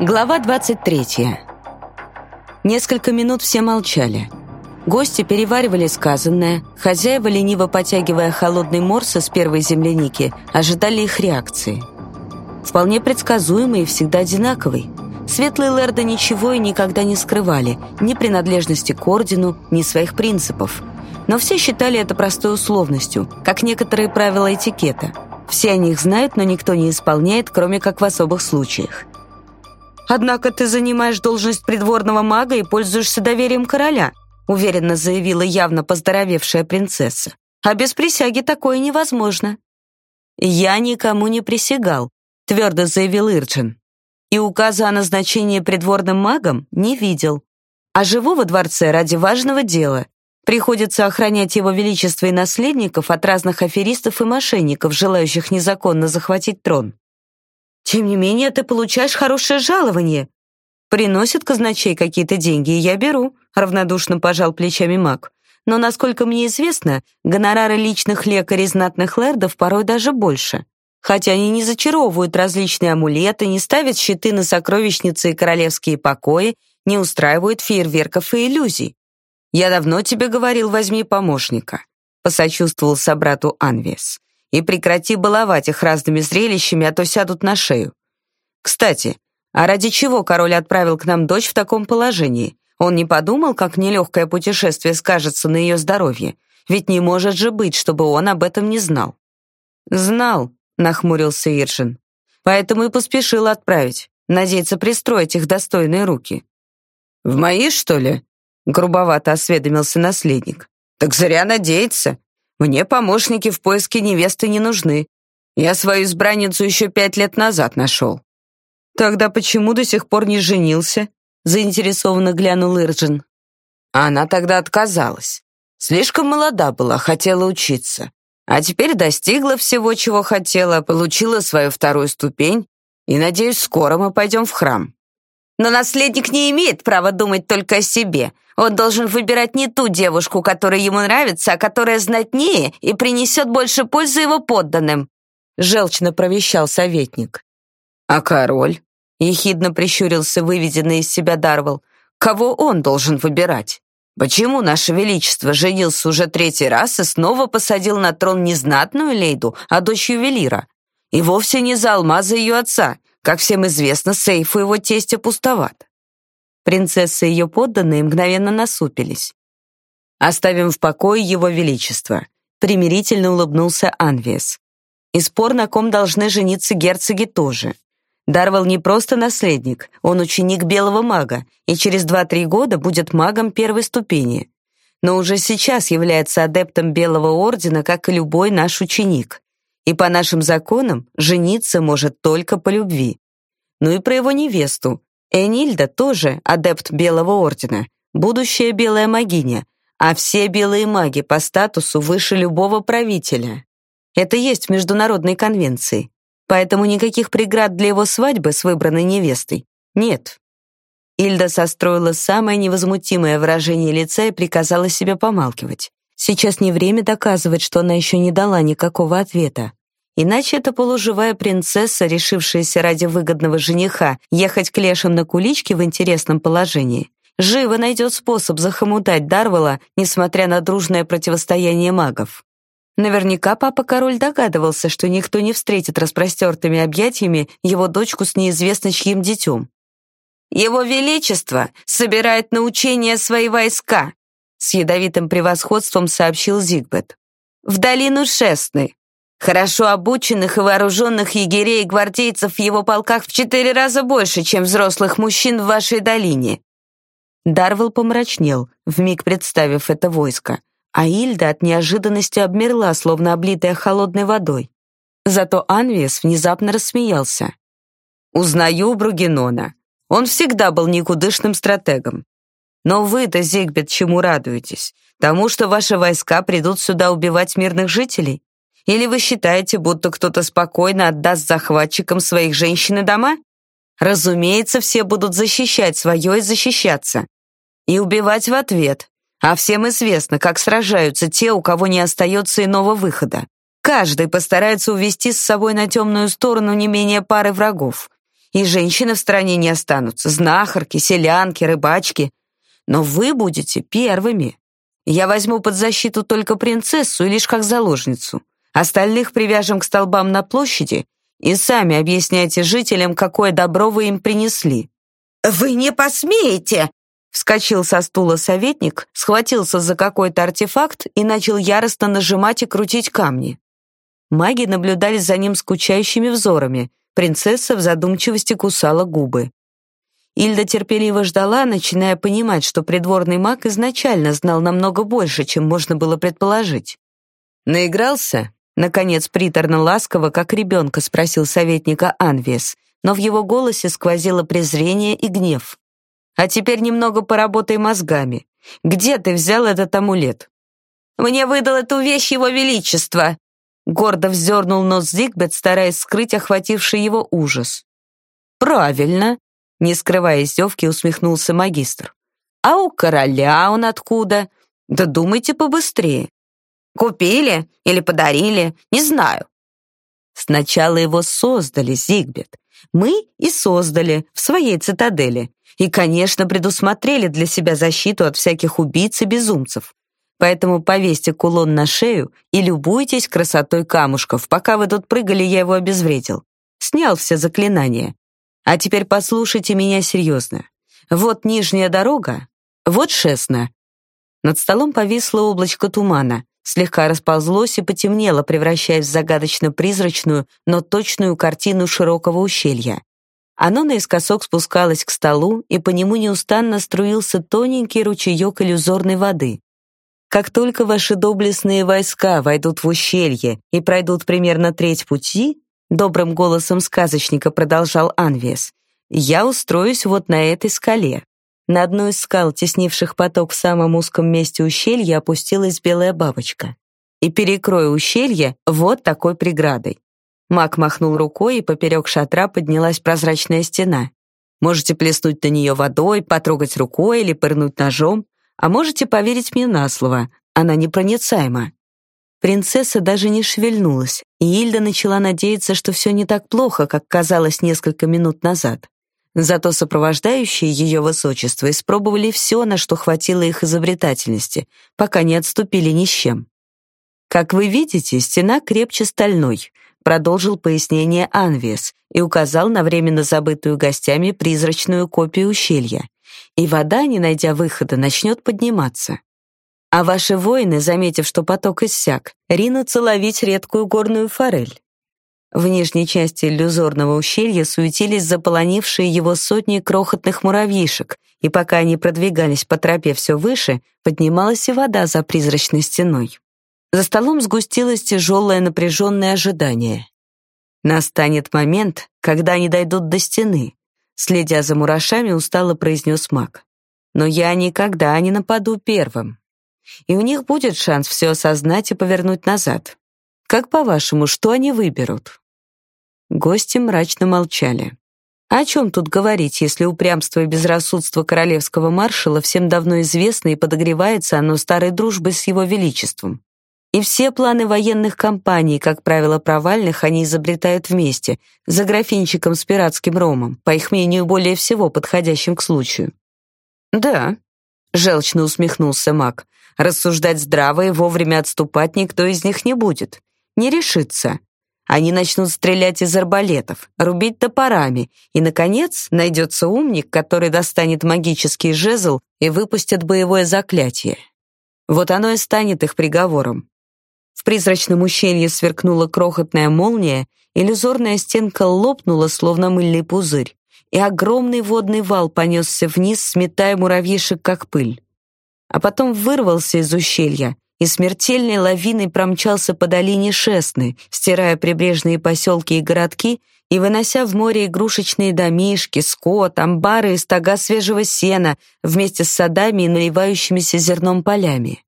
Глава 23. Несколько минут все молчали. Гости переваривали сказанное, хозяева, лениво потягивая холодный морс из первой земляники, ожидали их реакции. Вполне предсказуемый и всегда одинаковый. Светлые лэрды ничего и никогда не скрывали, ни принадлежности к ордену, ни своих принципов. Но все считали это простой условностью, как некоторые правила этикета. Все о них знают, но никто не исполняет, кроме как в особых случаях. «Однако ты занимаешь должность придворного мага и пользуешься доверием короля», уверенно заявила явно поздоровевшая принцесса. «А без присяги такое невозможно». «Я никому не присягал», твердо заявил Ирджин. «И указа о назначении придворным магом не видел. А живу во дворце ради важного дела. Приходится охранять его величество и наследников от разных аферистов и мошенников, желающих незаконно захватить трон. Тем не менее, ты получаешь хорошее жалование. Приносят казначей какие-то деньги, и я беру, равнодушно пожал плечами маг. Но, насколько мне известно, гонорары личных лекарей знатных лэрдов порой даже больше. Хотя они не зачаровывают различные амулеты, не ставят щиты на сокровищницы и королевские покои, не устраивают фейерверков и иллюзий. «Я давно тебе говорил, возьми помощника», — посочувствовал собрату Анвес. «И прекрати баловать их разными зрелищами, а то сядут на шею. Кстати, а ради чего король отправил к нам дочь в таком положении? Он не подумал, как нелегкое путешествие скажется на ее здоровье? Ведь не может же быть, чтобы он об этом не знал». «Знал», — нахмурился Иршин. «Поэтому и поспешил отправить. Надеется пристроить их достойные руки». «В мои, что ли?» грубовато осведомился наследник. Так зря надеяться. Мне помощники в поиске невесты не нужны. Я свою избранницу еще пять лет назад нашел». «Тогда почему до сих пор не женился?» заинтересованно глянул Ирджин. Она тогда отказалась. Слишком молода была, хотела учиться. А теперь достигла всего, чего хотела, получила свою вторую ступень, и, надеюсь, скоро мы пойдем в храм. Но наследник не имеет права думать только о себе. Он должен выбирать не ту девушку, которая ему нравится, а которая знатнее и принесет больше пользы его подданным», — желчно провещал советник. «А король?» — ехидно прищурился выведенный из себя Дарвал. «Кого он должен выбирать? Почему наше величество женился уже третий раз и снова посадил на трон не знатную лейду, а дочь ювелира? И вовсе не за алмазы ее отца. Как всем известно, сейф у его тестя пустоват. Принцесса и ее подданные мгновенно насупились. «Оставим в покое его величество», — примирительно улыбнулся Анвес. «И спор, на ком должны жениться герцоги, тоже. Дарвал не просто наследник, он ученик белого мага, и через два-три года будет магом первой ступени. Но уже сейчас является адептом белого ордена, как и любой наш ученик. И по нашим законам жениться может только по любви. Ну и про его невесту. Энильда тоже адепт Белого Ордена, будущая белая магиня, а все белые маги по статусу выше любого правителя. Это есть в международной конвенции. Поэтому никаких преград для его свадьбы с выбранной невестой нет. Ильда состроила самое невозмутимое выражение лица и приказала себе помалкивать. Сейчас не время доказывать, что она еще не дала никакого ответа. Иначе эта полуживая принцесса, решившаяся ради выгодного жениха ехать к лешим на куличке в интересном положении, живо найдет способ захомутать Дарвала, несмотря на дружное противостояние магов. Наверняка папа-король догадывался, что никто не встретит распростертыми объятиями его дочку с неизвестно чьим детем. «Его Величество собирает на учения свои войска», с ядовитым превосходством сообщил Зигбет. «В долину Шестны. Хорошо обученных и вооруженных егерей и гвардейцев в его полках в четыре раза больше, чем взрослых мужчин в вашей долине». Дарвел помрачнел, вмиг представив это войско, а Ильда от неожиданности обмерла, словно облитая холодной водой. Зато Анвиес внезапно рассмеялся. «Узнаю Бругенона. Он всегда был никудышным стратегом. Но вы-то, Зигбет, чему радуетесь? Тому, что ваши войска придут сюда убивать мирных жителей? Или вы считаете, будто кто-то спокойно отдаст захватчикам своих женщин и дома? Разумеется, все будут защищать свое и защищаться. И убивать в ответ. А всем известно, как сражаются те, у кого не остается иного выхода. Каждый постарается увести с собой на темную сторону не менее пары врагов. и женщины в стране не останутся, знахарки, селянки, рыбачки. Но вы будете первыми. Я возьму под защиту только принцессу и лишь как заложницу. Остальных привяжем к столбам на площади и сами объясняйте жителям, какое добро вы им принесли». «Вы не посмеете!» Вскочил со стула советник, схватился за какой-то артефакт и начал яростно нажимать и крутить камни. Маги наблюдали за ним скучающими взорами. Принцесса в задумчивости кусала губы. Ильда терпеливо ждала, начиная понимать, что придворный маг изначально знал намного больше, чем можно было предположить. «Наигрался?» Наконец, приторно-ласково, как ребенка, спросил советника Анвес, но в его голосе сквозило презрение и гнев. «А теперь немного поработай мозгами. Где ты взял этот амулет?» «Мне выдал эту вещь его величество!» Гордо вздернул нос Зигбет, стараясь скрыть охвативший его ужас. «Правильно!» Не скрывая издевки, усмехнулся магистр. «А у короля он откуда? Да думайте побыстрее. Купили или подарили, не знаю. Сначала его создали, Зигбет. Мы и создали в своей цитадели. И, конечно, предусмотрели для себя защиту от всяких убийц и безумцев. Поэтому повесьте кулон на шею и любуйтесь красотой камушков. Пока вы тут прыгали, я его обезвредил. Снял все заклинания. А теперь послушайте меня серьезно. Вот нижняя дорога, вот шестна. Над столом повисло облачко тумана слегка расползлось и потемнело, превращаясь в загадочно-призрачную, но точную картину широкого ущелья. Оно наискосок спускалось к столу, и по нему неустанно струился тоненький ручеек иллюзорной воды. Как только ваши доблестные войска войдут в ущелье и пройдут примерно треть пути, добрым голосом сказочника продолжал Анвес, я устроюсь вот на этой скале. На одну из скал, теснивших поток в самом узком месте ущелья, опустилась белая бабочка. И перекрою ущелье вот такой преградой. Маг махнул рукой, и поперек шатра поднялась прозрачная стена. Можете плеснуть на нее водой, потрогать рукой или пырнуть ножом, а можете поверить мне на слово, она непроницаема. Принцесса даже не шевельнулась, и Ильда начала надеяться, что все не так плохо, как казалось несколько минут назад. Зато сопровождающие ее высочество испробовали все, на что хватило их изобретательности, пока не отступили ни с чем. «Как вы видите, стена крепче стальной», продолжил пояснение Анвес и указал на временно забытую гостями призрачную копию ущелья. И вода, не найдя выхода, начнет подниматься. А ваши воины, заметив, что поток иссяк, ринутся ловить редкую горную форель. В нижней части иллюзорного ущелья суетились заполонившие его сотни крохотных муравьишек, и пока они продвигались по тропе все выше, поднималась и вода за призрачной стеной. За столом сгустилось тяжелое напряженное ожидание. Настанет момент, когда они дойдут до стены, следя за мурашами, устало произнес маг. Но я никогда не нападу первым. И у них будет шанс все осознать и повернуть назад. Как по-вашему, что они выберут? Гости мрачно молчали. О чем тут говорить, если упрямство и безрассудство королевского маршала всем давно известно и подогревается оно старой дружбой с его величеством? И все планы военных компаний, как правило, провальных, они изобретают вместе, за графинчиком с пиратским ромом, по их мнению, более всего подходящим к случаю. «Да», — желчно усмехнулся маг, «рассуждать здраво и вовремя отступать никто из них не будет не решится. Они начнут стрелять из арбалетов, рубить топорами, и, наконец, найдется умник, который достанет магический жезл и выпустит боевое заклятие. Вот оно и станет их приговором. В призрачном ущелье сверкнула крохотная молния, иллюзорная стенка лопнула, словно мыльный пузырь, и огромный водный вал понесся вниз, сметая муравьишек, как пыль. А потом вырвался из ущелья — и смертельной лавиной промчался по долине Шесны, стирая прибрежные поселки и городки и вынося в море игрушечные домишки, скот, амбары и стога свежего сена вместе с садами и наливающимися зерном полями.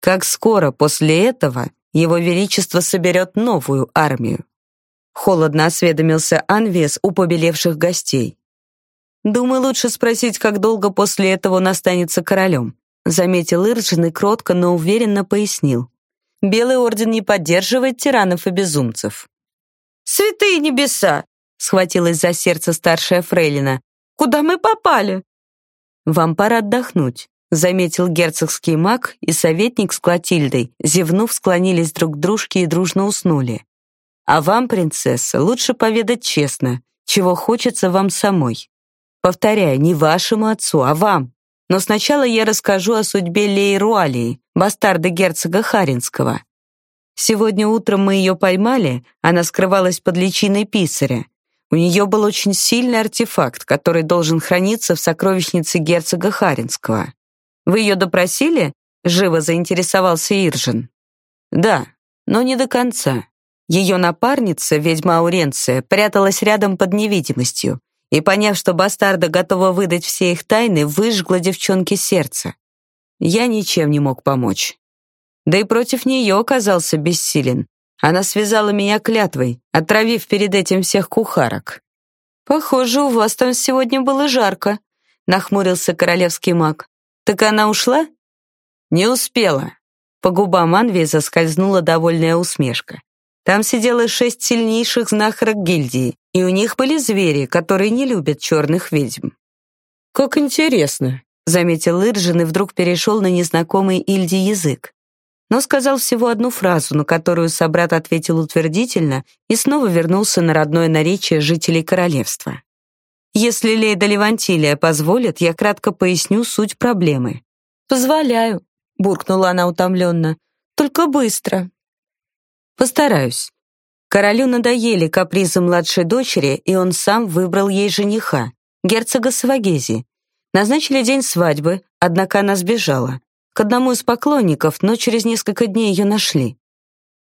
Как скоро после этого его величество соберет новую армию? Холодно осведомился Анвес у побелевших гостей. Думаю, лучше спросить, как долго после этого он останется королем заметил Ирджин и кротко, но уверенно пояснил. Белый орден не поддерживает тиранов и безумцев. «Святые небеса! — схватилась за сердце старшая фрейлина. «Куда мы попали?» «Вам пора отдохнуть», — заметил герцогский маг и советник с Клотильдой, зевнув, склонились друг к дружке и дружно уснули. «А вам, принцесса, лучше поведать честно, чего хочется вам самой. Повторяю, не вашему отцу, а вам. Но сначала я расскажу о судьбе Леи Руалии, бастарда герцога Харинского. Сегодня утром мы ее поймали, она скрывалась под личиной писаря. У нее был очень сильный артефакт, который должен храниться в сокровищнице герцога Харинского. Вы ее допросили? Живо заинтересовался Иржин. Да, но не до конца. Ее напарница, ведьма Ауренция, пряталась рядом под невидимостью и, поняв, что бастарда готова выдать все их тайны, выжгла девчонке сердце. Я ничем не мог помочь. Да и против нее оказался бессилен. Она связала меня клятвой, отравив перед этим всех кухарок. «Похоже, у вас там сегодня было жарко», — нахмурился королевский маг. «Так она ушла?» «Не успела». По губам Анвии заскользнула довольная усмешка. Там сидело шесть сильнейших знахарок гильдии, и у них были звери, которые не любят черных ведьм. «Как интересно», — заметил Иржин и вдруг перешел на незнакомый Ильди язык но сказал всего одну фразу, на которую собрат ответил утвердительно и снова вернулся на родное наречие жителей королевства. Если Лейда Левантилия позволит, я кратко поясню суть проблемы. «Позволяю», — буркнула она утомленно. «Только быстро». «Постараюсь». Королю надоели капризы младшей дочери, и он сам выбрал ей жениха, герцога Свагези. Назначили день свадьбы, однако она сбежала к одному из поклонников, но через несколько дней ее нашли.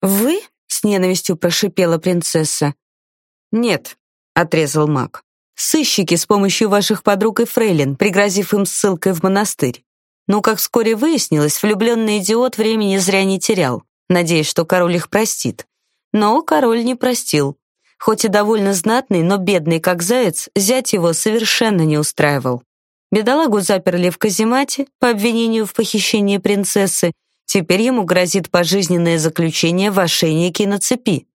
«Вы?» — с ненавистью прошипела принцесса. «Нет», — отрезал маг. «Сыщики с помощью ваших подруг и фрейлин, пригрозив им ссылкой в монастырь. Ну, как вскоре выяснилось, влюбленный идиот времени зря не терял, надеясь, что король их простит. Но король не простил. Хоть и довольно знатный, но бедный как заяц, зять его совершенно не устраивал. Бедолагу заперли в каземате по обвинению в похищении принцессы. Теперь ему грозит пожизненное заключение в ошейнике на цепи.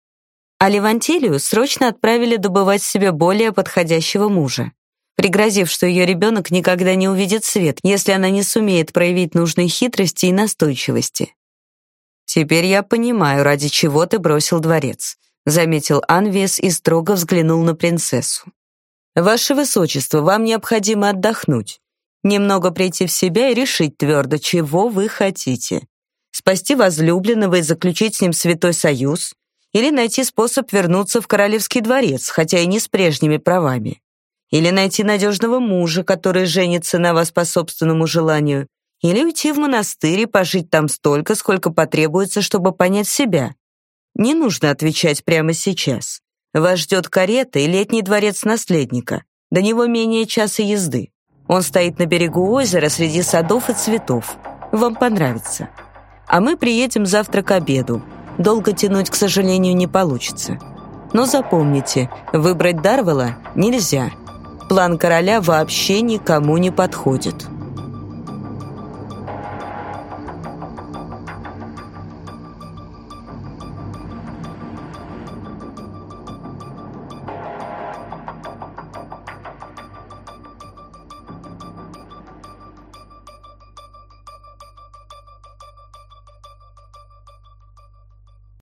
А Левантилию срочно отправили добывать себе более подходящего мужа, пригрозив, что ее ребенок никогда не увидит свет, если она не сумеет проявить нужной хитрости и настойчивости. «Теперь я понимаю, ради чего ты бросил дворец», заметил Анвес и строго взглянул на принцессу. Ваше высочество, вам необходимо отдохнуть, немного прийти в себя и решить твердо, чего вы хотите. Спасти возлюбленного и заключить с ним святой союз или найти способ вернуться в королевский дворец, хотя и не с прежними правами. Или найти надежного мужа, который женится на вас по собственному желанию, или уйти в монастырь и пожить там столько, сколько потребуется, чтобы понять себя. Не нужно отвечать прямо сейчас. Вас ждет карета и летний дворец наследника. До него менее часа езды. Он стоит на берегу озера среди садов и цветов. Вам понравится. А мы приедем завтра к обеду. Долго тянуть, к сожалению, не получится. Но запомните, выбрать Дарвела нельзя. План короля вообще никому не подходит.